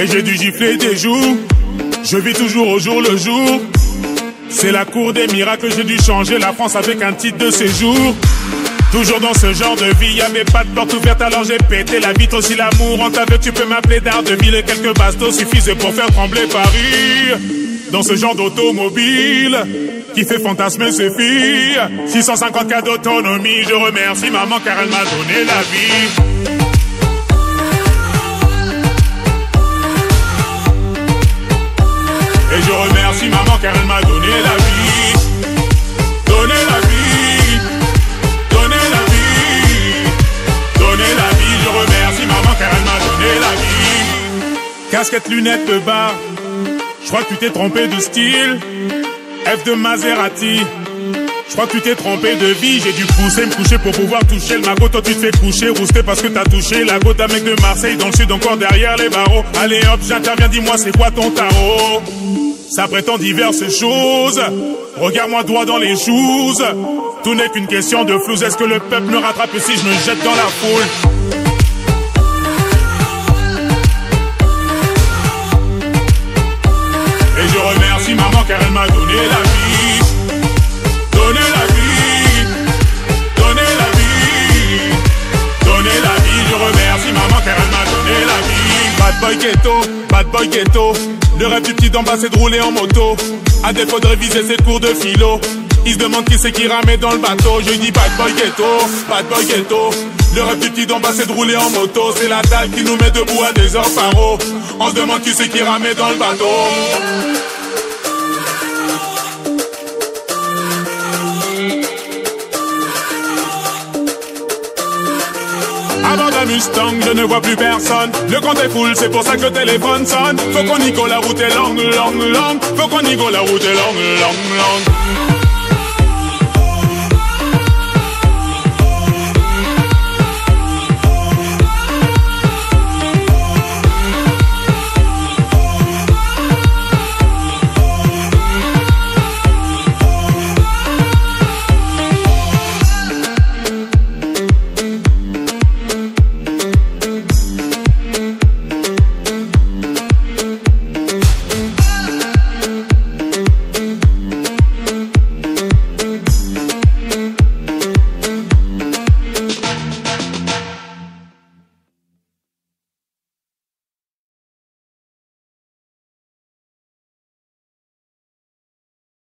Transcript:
Et j'ai dû gifler des jours. Je vis toujours au jour le jour. C'est la cour des miracles, j'ai dû changer la France avec un titre de séjour. Toujours dans ce genre de vie, y'avait pas de porte ouverte alors j'ai pété la vitre aussi l'amour. En ta tu peux m'appeler d'Ardeville et quelques bastos suffisent pour faire trembler Paris. Dans ce genre d'automobile qui fait fantasmer ses filles. 650 cas d'autonomie, je remercie maman car elle m'a donné la vie. Car elle m'a donné la vie. Donné la vie. Donné la vie. Donné la vie. Je remercie maman car elle m'a donné la vie. Casquette, lunettes, de bar. Je crois que tu t'es trompé de style. F de Maserati. Je crois que tu t'es trompé de vie, j'ai dû pousser, me coucher pour pouvoir toucher le magot. Toi tu te fais coucher, rouster parce que t'as touché la d'un mec de Marseille dans le sud, encore derrière les barreaux. Allez hop, j'interviens, dis-moi c'est quoi ton tarot? Ça prétend diverses choses. Regarde-moi droit dans les choses. Tout n'est qu'une question de flou. Est-ce que le peuple me rattrape si je me jette dans la foule? Et je remercie maman car elle m'a donné la vie. Donné la vie. Donné la vie. Donné la vie. Je remercie maman car elle m'a donné la vie. Bad boy ghetto, boy ghetto. Le rêve du petit d'en bas c'est de rouler en moto. À défaut de réviser ses cours de philo. Il se demande qui c'est qui ramait dans le bateau. Je dis bad boy ghetto, bad boy ghetto. Le rêve du petit d'en c'est de rouler en moto. C'est la dalle qui nous met debout à des heures. On se demande qui c'est qui ramait dans le bateau. La Mustang, je ne vois plus personne. Le compte est full, c'est pour ça que le téléphone sonne. Faut qu'on y go, la route est longue, longue, longue. Faut qu'on y go, la route est longue, longue, longue.